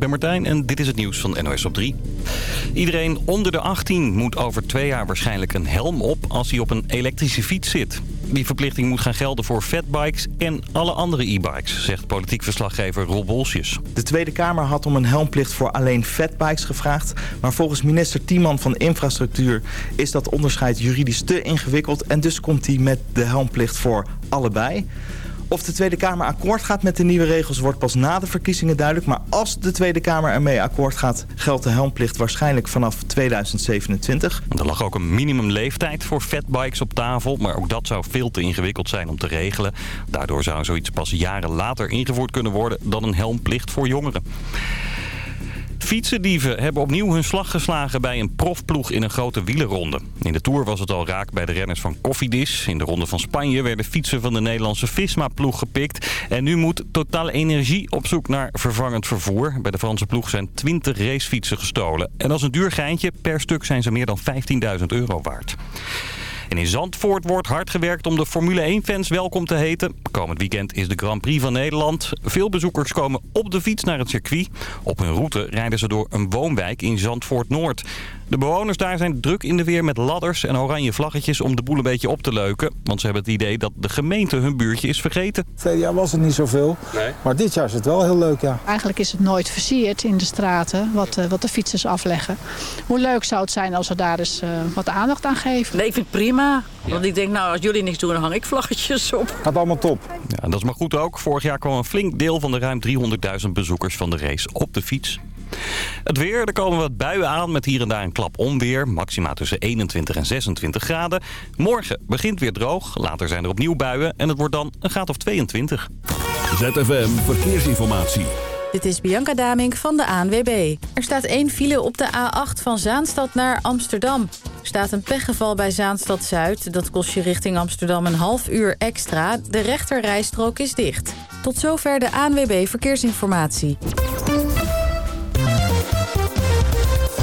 ben Martijn en dit is het nieuws van NOS op 3. Iedereen onder de 18 moet over twee jaar waarschijnlijk een helm op als hij op een elektrische fiets zit. Die verplichting moet gaan gelden voor fatbikes en alle andere e-bikes, zegt politiek verslaggever Rob Bolsjes. De Tweede Kamer had om een helmplicht voor alleen fatbikes gevraagd. Maar volgens minister Tiemann van Infrastructuur is dat onderscheid juridisch te ingewikkeld. En dus komt hij met de helmplicht voor allebei. Of de Tweede Kamer akkoord gaat met de nieuwe regels wordt pas na de verkiezingen duidelijk. Maar als de Tweede Kamer ermee akkoord gaat, geldt de helmplicht waarschijnlijk vanaf 2027. Er lag ook een minimumleeftijd voor fatbikes op tafel. Maar ook dat zou veel te ingewikkeld zijn om te regelen. Daardoor zou zoiets pas jaren later ingevoerd kunnen worden dan een helmplicht voor jongeren. Fietsendieven hebben opnieuw hun slag geslagen bij een profploeg in een grote wielerronde. In de Tour was het al raak bij de renners van Cofidis. In de ronde van Spanje werden fietsen van de Nederlandse Visma-ploeg gepikt. En nu moet Total Energie op zoek naar vervangend vervoer. Bij de Franse ploeg zijn 20 racefietsen gestolen. En als een duur geintje, per stuk zijn ze meer dan 15.000 euro waard. En in Zandvoort wordt hard gewerkt om de Formule 1-fans welkom te heten. Komend weekend is de Grand Prix van Nederland. Veel bezoekers komen op de fiets naar het circuit. Op hun route rijden ze door een woonwijk in Zandvoort-Noord. De bewoners daar zijn druk in de weer met ladders en oranje vlaggetjes om de boel een beetje op te leuken. Want ze hebben het idee dat de gemeente hun buurtje is vergeten. Vorig jaar was het niet zoveel, nee. maar dit jaar is het wel heel leuk, ja. Eigenlijk is het nooit versierd in de straten wat, uh, wat de fietsers afleggen. Hoe leuk zou het zijn als we daar eens uh, wat aandacht aan geven? Nee, ik vind het prima. Ja. Want ik denk, nou, als jullie niks doen, dan hang ik vlaggetjes op. Gaat allemaal top. Ja, dat is maar goed ook. Vorig jaar kwam een flink deel van de ruim 300.000 bezoekers van de race op de fiets. Het weer, er komen wat buien aan met hier en daar een klap onweer. Maxima tussen 21 en 26 graden. Morgen begint weer droog, later zijn er opnieuw buien en het wordt dan een graad of 22. ZFM Verkeersinformatie. Dit is Bianca Damink van de ANWB. Er staat één file op de A8 van Zaanstad naar Amsterdam. Er staat een pechgeval bij Zaanstad Zuid. Dat kost je richting Amsterdam een half uur extra. De rechterrijstrook is dicht. Tot zover de ANWB Verkeersinformatie.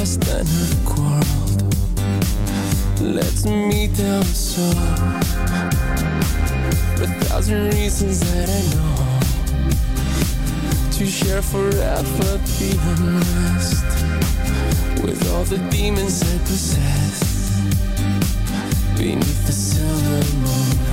Crossed and have quarreled lets me down so a thousand reasons that I know. To share forever be the unrest with all the demons I possess. Beneath the silver moon.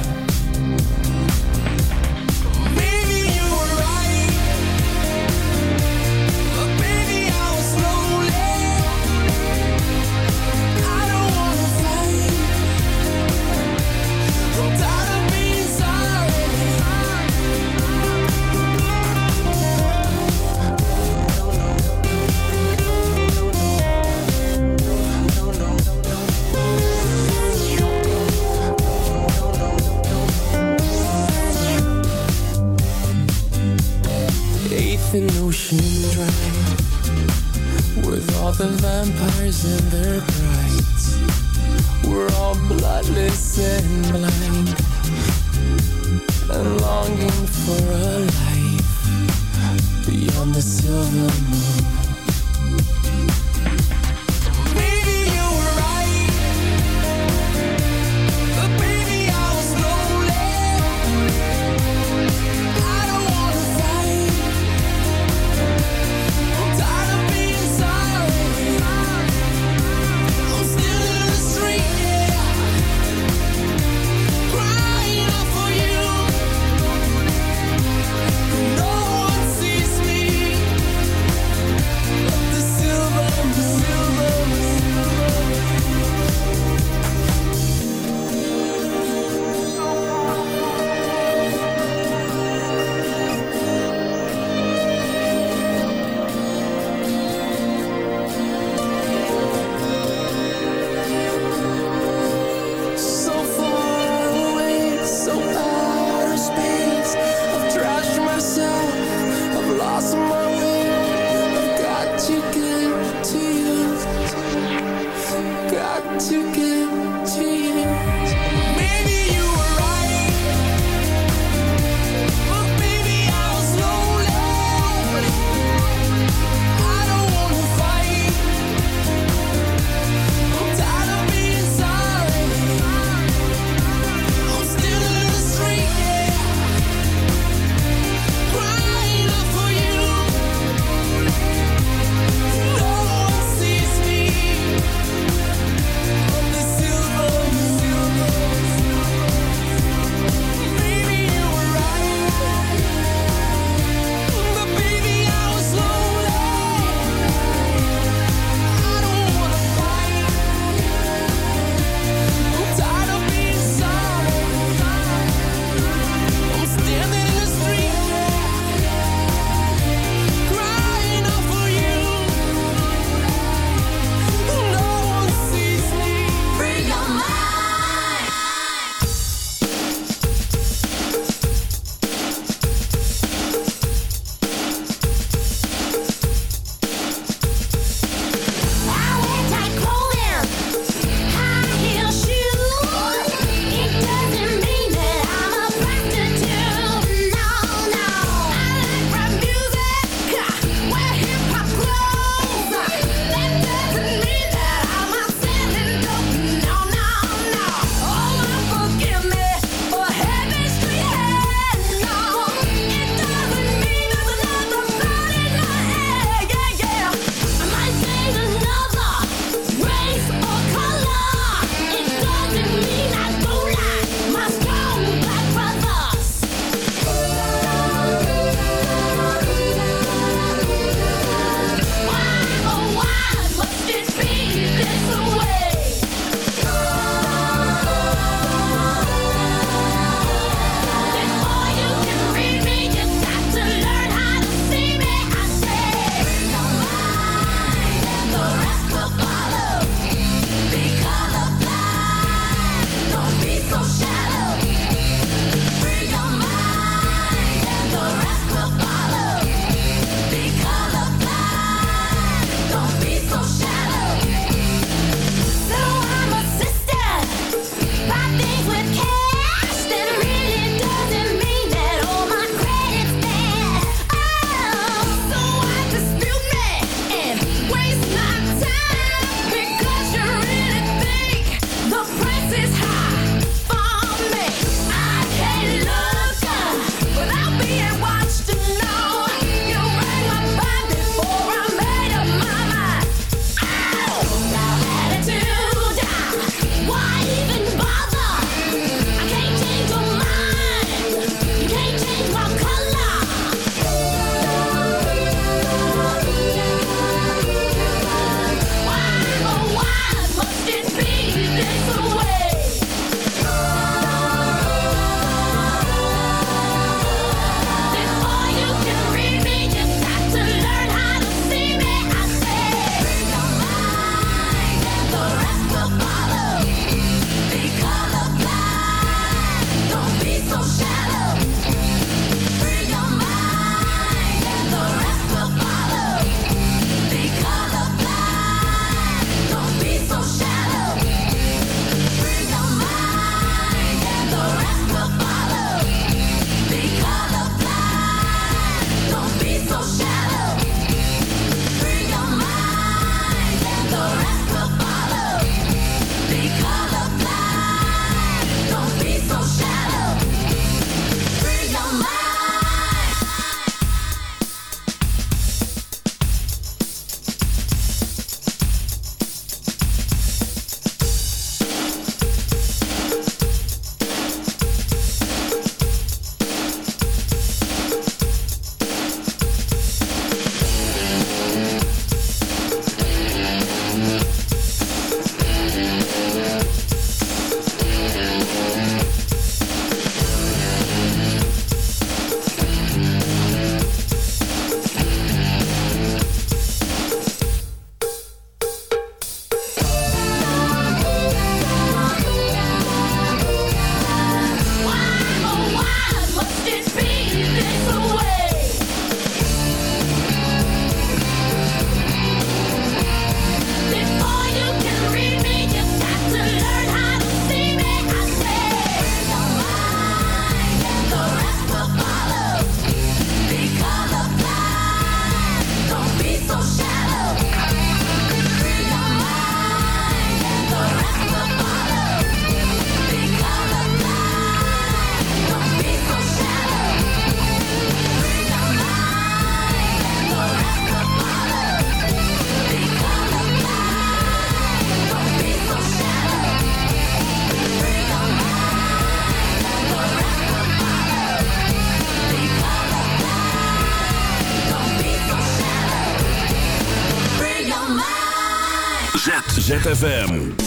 ZFM.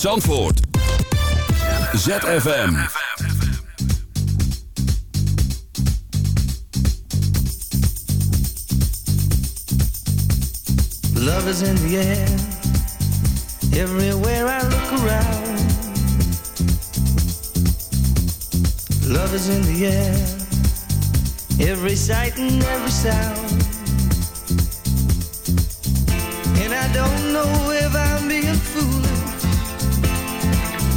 uit Zandvoort. ZFM. Love is in the air. Everywhere I look around. Love is in the air. Every sight and every sound. And I don't know where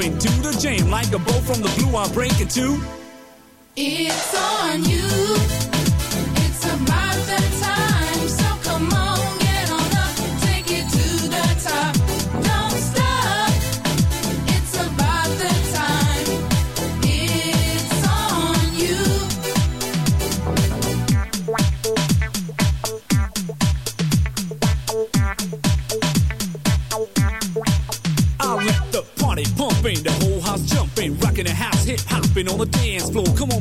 Into the jam. Like a bow from the blue, I'm breaking two.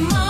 So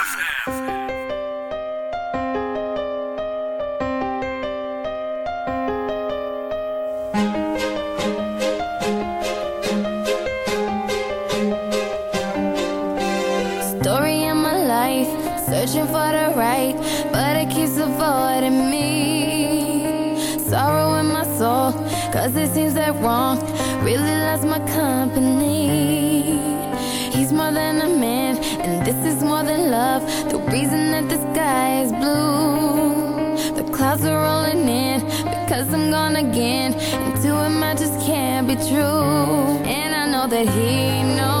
again. And to him, I just can't be true. And I know that he knows.